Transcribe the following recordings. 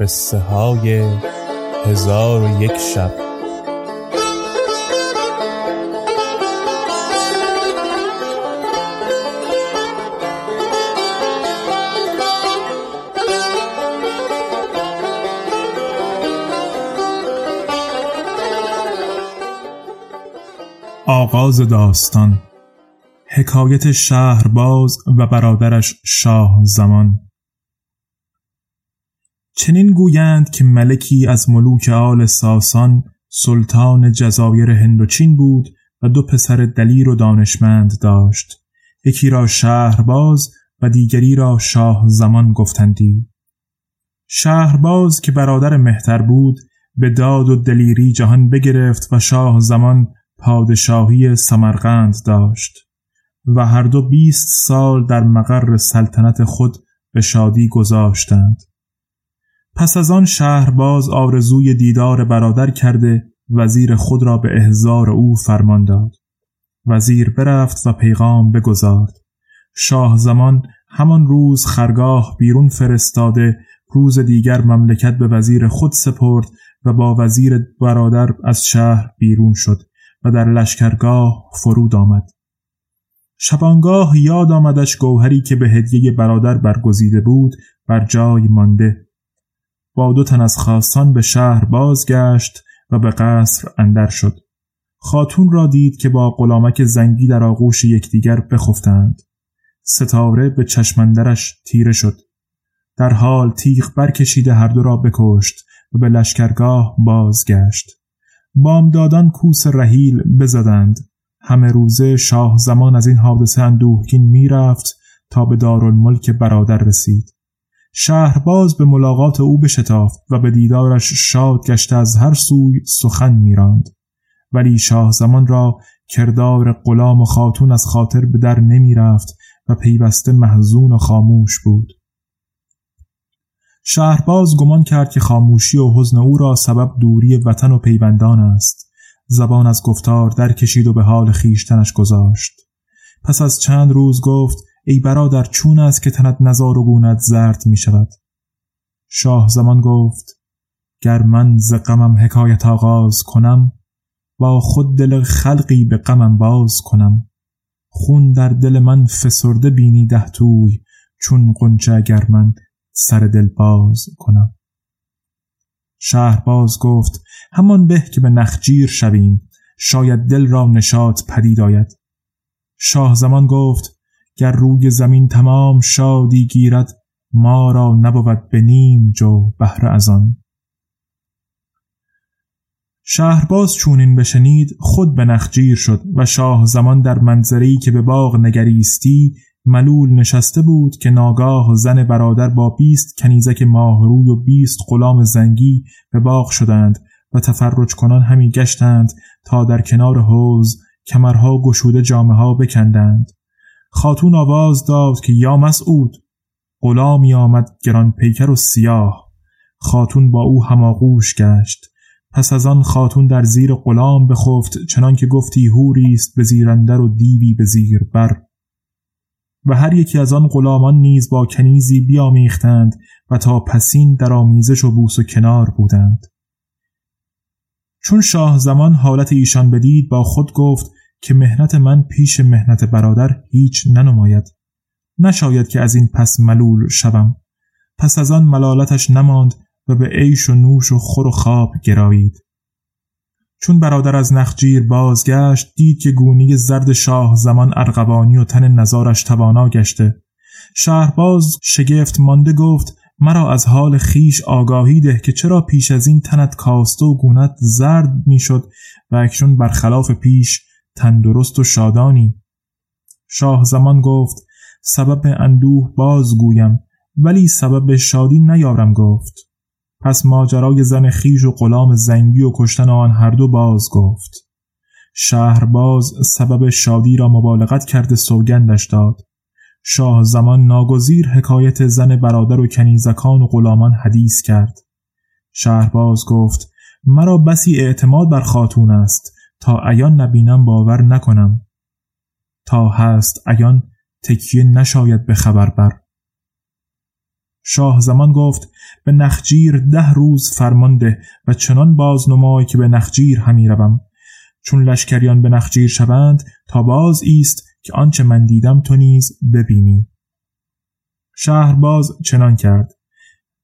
قصه های هزار و یک شب. آغاز داستان. حکایت شهرباز و برادرش شاه زمان. چنین گویند که ملکی از ملوک آل ساسان سلطان جزایر هندوچین بود و دو پسر دلیر و دانشمند داشت. یکی را شهرباز و دیگری را شاه زمان گفتندی. شهرباز که برادر مهتر بود به داد و دلیری جهان بگرفت و شاه زمان پادشاهی سمرقند داشت و هر دو بیست سال در مقر سلطنت خود به شادی گذاشتند. پس از آن شهرباز آرزوی دیدار برادر کرده وزیر خود را به احضار او فرمان داد. وزیر برفت و پیغام بگذارد شاه زمان همان روز خرگاه بیرون فرستاده روز دیگر مملکت به وزیر خود سپرد و با وزیر برادر از شهر بیرون شد و در لشکرگاه فرود آمد. شبانگاه یاد آمدش گوهری که به هدیه برادر برگزیده بود بر جای مانده. با دو تن از خاصان به شهر بازگشت و به قصر اندر شد. خاتون را دید که با غلامک زنگی در آغوش یکدیگر بخفتند. ستاره به چشمندرش تیره شد. در حال تیغ برکشیده هر دو را بکشت و به لشکرگاه بازگشت. بامدادان کوس رحیل بزدند. همه روزه شاه زمان از این حادثه اندوهگین می‌رفت تا به دارالملک برادر رسید. شهرباز به ملاقات او بشتافت و به دیدارش شاد گشته از هر سوی سخن میراند. ولی شاه زمان را کردار غلام و خاتون از خاطر به در نمی رفت و پیوسته محزون و خاموش بود. شهرباز گمان کرد که خاموشی و حزن او را سبب دوری وطن و پیوندان است. زبان از گفتار در کشید و به حال خیشتنش گذاشت. پس از چند روز گفت ای برادر چون است که تنت نزار و گونت زرد می شود شاه زمان گفت گر من ز غمم حکایت آغاز کنم با خود دل خلقی به غمم باز کنم خون در دل من فسرده بینی ده توی چون قنچه اگر من سر دل باز کنم. شهرباز گفت همان به که به نخجیر شویم شاید دل را نشاط پدید آید. شاه زمان گفت گر روی زمین تمام شادی گیرد ما را نبود به نیم جو بهره از آن. شهرباز چون این بشنید خود به نخجیر شد و شاه زمان در منظری که به باغ نگریستی ملول نشسته بود که ناگاه زن برادر با بیست کنیزک ماهروی و بیست غلام زنگی به باغ شدند و تفرج کنان همی گشتند تا در کنار حوز کمرها گشوده جامه ها بکندند. خاتون آواز داد که یا مسعود. غلامی آمد گران پیکر و سیاه. خاتون با او هماغوش گشت. پس از آن خاتون در زیر غلام بخفت چنان که گفتی هوری است به زیرندر و دیوی به زیر بر. و هر یکی از آن غلامان نیز با کنیزی بیامیختند و تا پسین در آمیزش و بوس و کنار بودند. چون شاه زمان حالت ایشان بدید با خود گفت که مهنت من پیش مهنت برادر هیچ ننماید. نشاید که از این پس ملول شوم. پس از آن ملالتش نماند و به عیش و نوش و خور و خواب گرایید. چون برادر از نخجیر بازگشت دید که گونی زرد شاه زمان ارغوانی و تن نزارش توانا گشته. شهرباز شگفت مانده گفت مرا از حال خیش آگاهی ده که چرا پیش از این تنت کاسته و گونت زرد می‌شد و اکنون برخلاف پیش تندرست و شادانی. شاه زمان گفت سبب اندوه باز گویم ولی سبب شادی نیارم گفت. پس ماجرای زن خیش و غلام زنگی و کشتن آن هر دو باز گفت. شهرباز سبب شادی را مبالغت کرده سوگندش داد. شاه زمان ناگزیر حکایت زن برادر و کنیزکان و غلامان حدیث کرد. شهرباز گفت مرا بسی اعتماد بر خاتون است. تا ایان نبینم باور نکنم. تا هست ایان تکیه نشاید به خبر بر شاه زمان گفت به نخجیر ده روز فرمانده و چنان باز نمای که به نخجیر همی روم. چون لشکریان به نخجیر شوند تا باز ایست که آنچه من دیدم تو نیز ببینی. باز چنان کرد.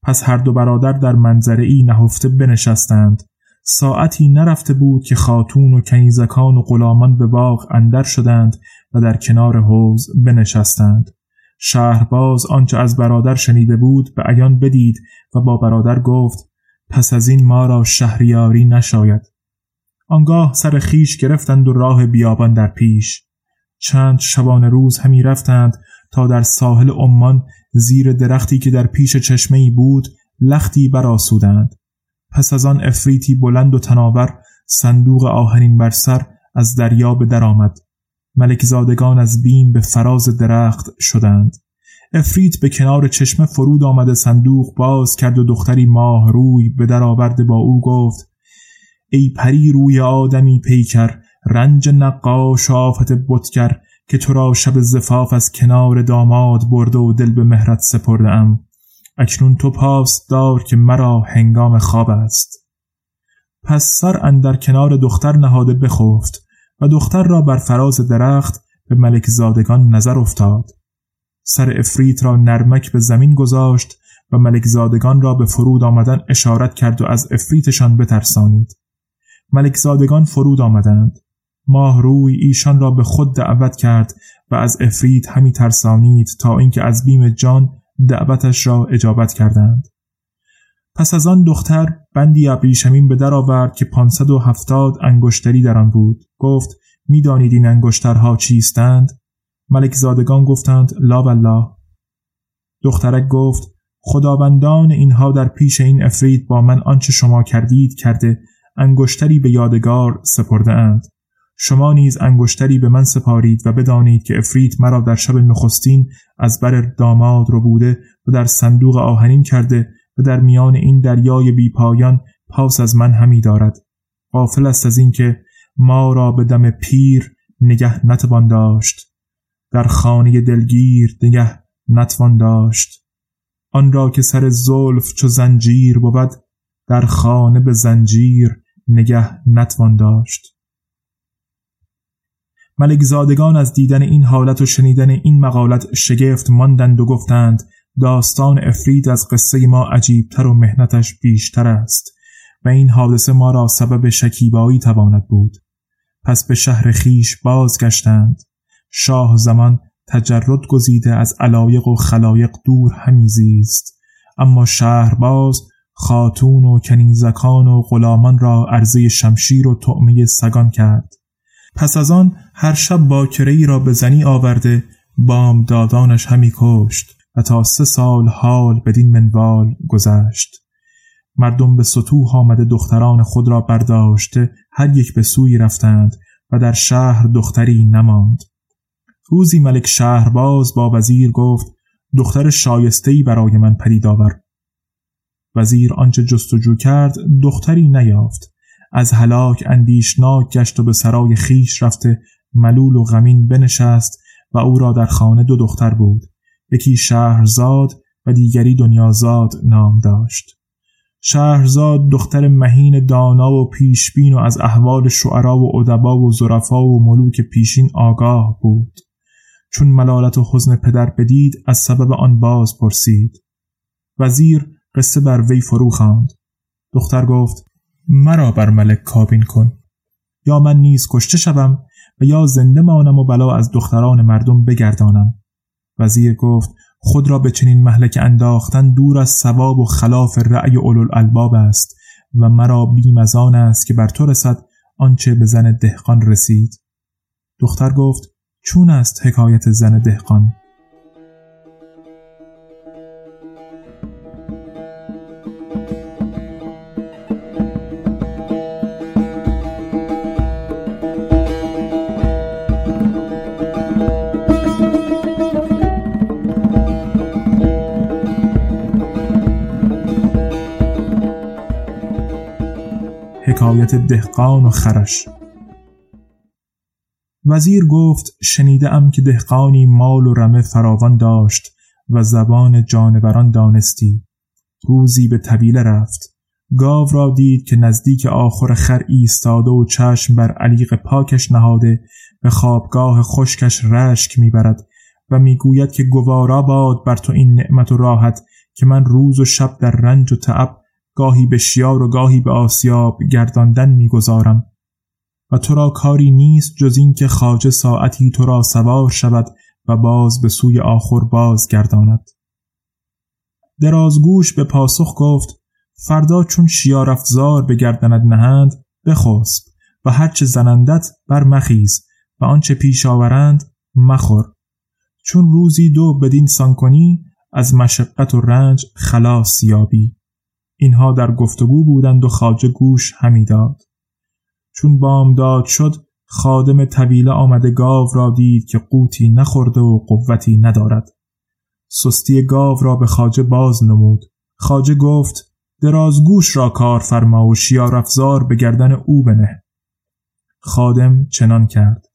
پس هر دو برادر در منظره ای نهفته بنشستند. ساعتی نرفته بود که خاتون و کنیزکان و غلامان به باغ اندر شدند و در کنار حوز بنشستند. شهرباز آنچه از برادر شنیده بود به عیان بدید و با برادر گفت پس از این ما را شهریاری نشاید. آنگاه سر خیش گرفتند و راه بیابان در پیش. چند شبانه روز همی رفتند تا در ساحل عمان زیر درختی که در پیش چشمه ای بود لختی براسودند پس از آن افریتی بلند و تناور صندوق آهنین بر سر از دریا به در آمد. ملک زادگان از بیم به فراز درخت شدند. افریت به کنار چشمه فرود آمده صندوق باز کرد و دختری ماه روی به در آورده با او گفت ای پری روی آدمی پیکر رنج نقاش و آفت بتگر که تو را شب زفاف از کنار داماد برده و دل به مهرت سپرده اکنون تو پاس دار که مرا هنگام خواب است. پس سر اندر کنار دختر نهاده بخفت و دختر را بر فراز درخت به ملک زادگان نظر افتاد. سر افریت را نرمک به زمین گذاشت و ملک زادگان را به فرود آمدن اشارت کرد و از افریتشان بترسانید. ملک زادگان فرود آمدند. ماه روی ایشان را به خود دعوت کرد و از افرید همی ترسانید تا اینکه از بیم جان دعوتش را اجابت کردند. پس از آن دختر بندی ابریشمین به در آورد که پانصد و هفتاد انگشتری در آن بود. گفت می‌دانید این انگشترها چیستند؟ ملک زادگان گفتند لا والله. دخترک گفت خداوندان اینها در پیش این افرید با من آنچه شما کردید کرده انگشتری به یادگار سپرده اند شما نیز انگشتری به من سپارید و بدانید که افریت مرا در شب نخستین از بر داماد رو بوده و در صندوق آهنین کرده و در میان این دریای بیپایان پاس از من همی دارد. غافل است از اینکه ما را به دم پیر نگه نتوان داشت. در خانه دلگیر نگه نتوان داشت. آن را که سر زلف چو زنجیر بود در خانه به زنجیر نگه نتوان داشت. ملک زادگان از دیدن این حالت و شنیدن این مقالت شگفت ماندند و گفتند داستان افرید از قصه ما عجیبتر و مهنتش بیشتر است و این حادثه ما را سبب شکیبایی تواند بود. پس به شهر خیش بازگشتند. شاه زمان تجرد گزیده از علایق و خلایق دور همی زیست. اما شهر باز خاتون و کنیزکان و غلامان را عرضه شمشیر و طعمه سگان کرد. پس از آن هر شب باکره ای را به زنی آورده بام دادانش همی کشت و تا سه سال حال بدین منوال گذشت. مردم به سطوح آمده دختران خود را برداشته هر یک به سوی رفتند و در شهر دختری نماند. روزی ملک شهرباز با وزیر گفت دختر شایستهی برای من پدید آور. وزیر آنچه جستجو کرد دختری نیافت. از هلاک اندیشناک گشت و به سرای خیش رفته ملول و غمین بنشست و او را در خانه دو دختر بود. یکی شهرزاد و دیگری دنیازاد نام داشت. شهرزاد دختر مهین دانا و پیشبین و از احوال شعرا و ادبا و زرفا و ملوک پیشین آگاه بود. چون ملالت و حزن پدر بدید از سبب آن باز پرسید. وزیر قصه بر وی فرو خواند. دختر گفت مرا بر ملک کابین کن. یا من نیز کشته شوم و یا زنده مانم و بلا از دختران مردم بگردانم. وزیر گفت خود را به چنین محلک انداختن دور از ثواب و خلاف رأی اولو الباب است و مرا بیم است که بر تو رسد آنچه به زن دهقان رسید. دختر گفت چون است حکایت زن دهقان؟ حکایت دهقان و خرش. وزیر گفت شنیده ام که دهقانی مال و رمه فراوان داشت و زبان جانوران دانستی. روزی به طویله رفت. گاو را دید که نزدیک آخر خر ایستاده و چشم بر علیق پاکش نهاده به خوابگاه خشکش رشک می‌برد و می‌گوید که گوارا باد بر تو این نعمت و راحت که من روز و شب در رنج و تعب گاهی به شیار و گاهی به آسیاب گرداندن می‌گذارم. و تو را کاری نیست جز این که خاجه ساعتی تو را سوار شود و باز به سوی آخر باز گرداند درازگوش به پاسخ گفت فردا چون شیار افزار به گردنت نهند بخسب و هرچه زنندت بر مخیز و آنچه پیش آورند مخور. چون روزی دو بدین سان کنی از مشقت و رنج خلاص یابی. اینها در گفتگو بودند و خاجه گوش همی داد. چون بامداد شد خادم طویله آمده گاو را دید که قوتی نخورده و قوتی ندارد. سستی گاو را به خاجه باز نمود. خاجه گفت درازگوش را کار فرما و شیار افزار به گردن او بنه. خادم چنان کرد.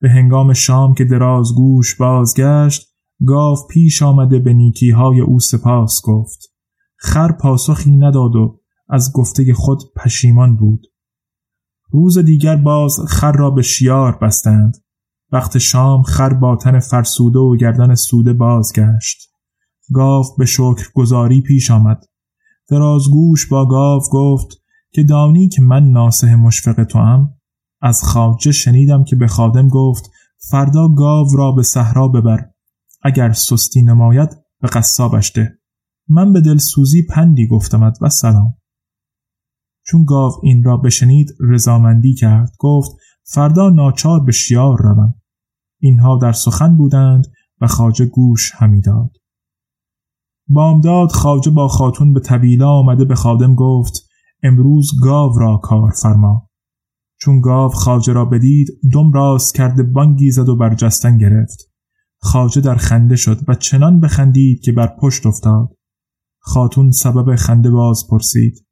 به هنگام شام که درازگوش بازگشت گاو پیش آمده به نیکی های او سپاس گفت. خر پاسخی نداد و از گفته خود پشیمان بود. روز دیگر باز خر را به شیار بستند. وقت شام خر با تن فرسوده و گردن سوده بازگشت. گاو به شکر گذاری پیش آمد. درازگوش با گاو گفت که دانی که من ناسه مشفق تو هم از خاجه شنیدم که به خادم گفت فردا گاو را به صحرا ببر. اگر سستی نماید به قصابش ده. من به دلسوزی پندی گفتمت و سلام. چون گاو این را بشنید رضامندی کرد. گفت فردا ناچار به شیار روم. اینها در سخن بودند و خاجه گوش همی داد. بامداد خاجه با خاتون به طویله آمده به خادم گفت امروز گاو را کار فرما. چون گاو خاجه را بدید دم راست کرده بانگی زد و برجستن گرفت. خاجه در خنده شد و چنان بخندید که بر پشت افتاد. خاتون سبب خنده باز پرسید.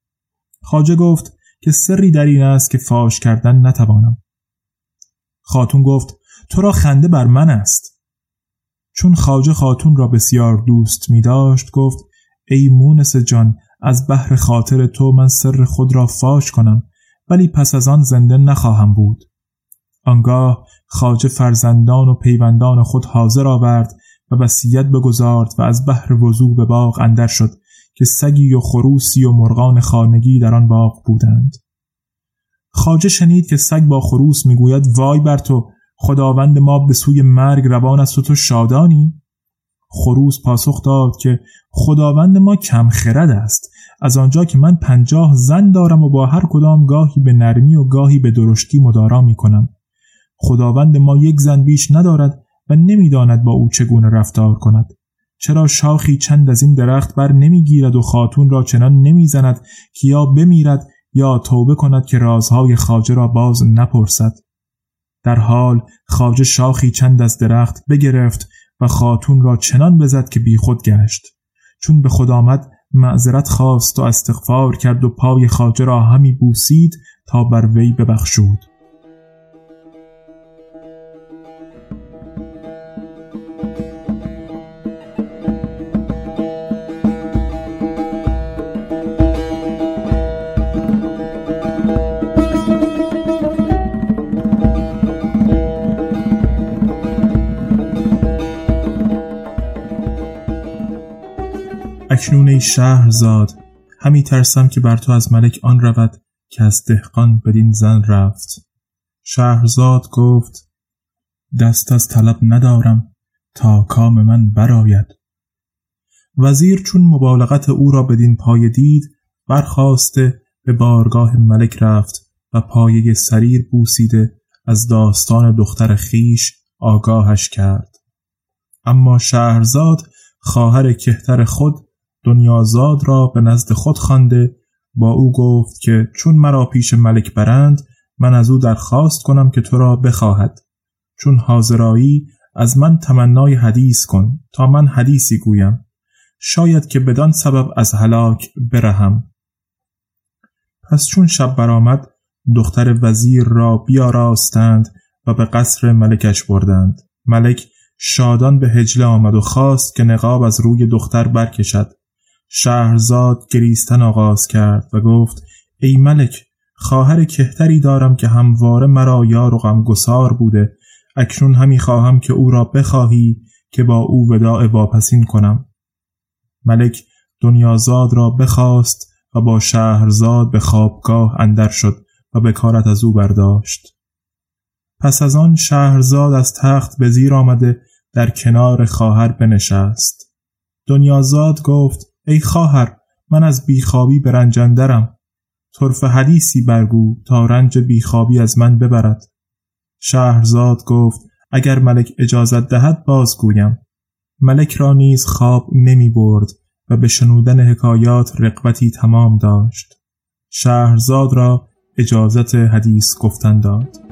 خاجه گفت که سری در این است که فاش کردن نتوانم. خاتون گفت تو را خنده بر من است. چون خاجه خاتون را بسیار دوست می داشت گفت ای مونس جان از بحر خاطر تو من سر خود را فاش کنم ولی پس از آن زنده نخواهم بود. آنگاه خاجه فرزندان و پیوندان خود حاضر آورد و وصیت بگذارد و از بحر وضوع به باغ اندر شد. که سگی و خروسی و مرغان خانگی در آن باغ بودند. خاجه شنید که سگ با خروس می‌گوید وای بر تو خداوند ما به سوی مرگ روان است و تو شادانی؟ خروس پاسخ داد که خداوند ما کم خرد است. از آنجا که من پنجاه زن دارم و با هر کدام گاهی به نرمی و گاهی به درشتی مدارا می کنم خداوند ما یک زن بیش ندارد و نمی‌داند با او چگونه رفتار کند. چرا شاخی چند از این درخت بر نمی‌گیرد و خاتون را چنان نمی‌زند که یا بمیرد یا توبه کند که رازهای خاجه را باز نپرسد. در حال خاجه شاخی چند از درخت بگرفت و خاتون را چنان بزد که بیخود گشت. چون به خود آمد معذرت خواست و استغفار کرد و پای خاجه را همی بوسید تا بر وی ببخشود. اکنون ای شهرزاد. همی ترسم که بر تو از ملک آن رود که از دهقان بدین زن رفت. شهرزاد گفت دست از طلب ندارم تا کام من براید وزیر چون مبالغت او را بدین پای دید برخواسته به بارگاه ملک رفت و پایه سریر بوسیده از داستان دختر خیش آگاهش کرد. اما شهرزاد خواهر کهتر خود دنیازاد را به نزد خود خوانده با او گفت که چون مرا پیش ملک برند من از او درخواست کنم که تو را بخواهد. چون حاضرایی از من تمنای حدیث کن تا من حدیثی گویم. شاید که بدان سبب از هلاک برهم. پس چون شب برآمد دختر وزیر را بیاراستند و به قصر ملکش بردند. ملک شادان به هجله آمد و خواست که نقاب از روی دختر برکشد. شهرزاد گریستن آغاز کرد و گفت ای ملک خواهر کهتری دارم که همواره مرا یار و غمگسار بوده. اکنون همی خواهم که او را بخواهی که با او وداع واپسین کنم. ملک دنیازاد را بخواست و با شهرزاد به خوابگاه اندر شد و بکارت از او برداشت. پس از آن شهرزاد از تخت به زیر آمده در کنار خواهر بنشست. دنیازاد گفت ای خواهر من از بیخوابی برنجندرم. طرف حدیثی برگو تا رنج بیخوابی از من ببرد. شهرزاد گفت اگر ملک اجازت دهد بازگویم ملک را نیز خواب نمی برد و به شنودن حکایات رقبتی تمام داشت. شهرزاد را اجازت حدیث گفتن داد.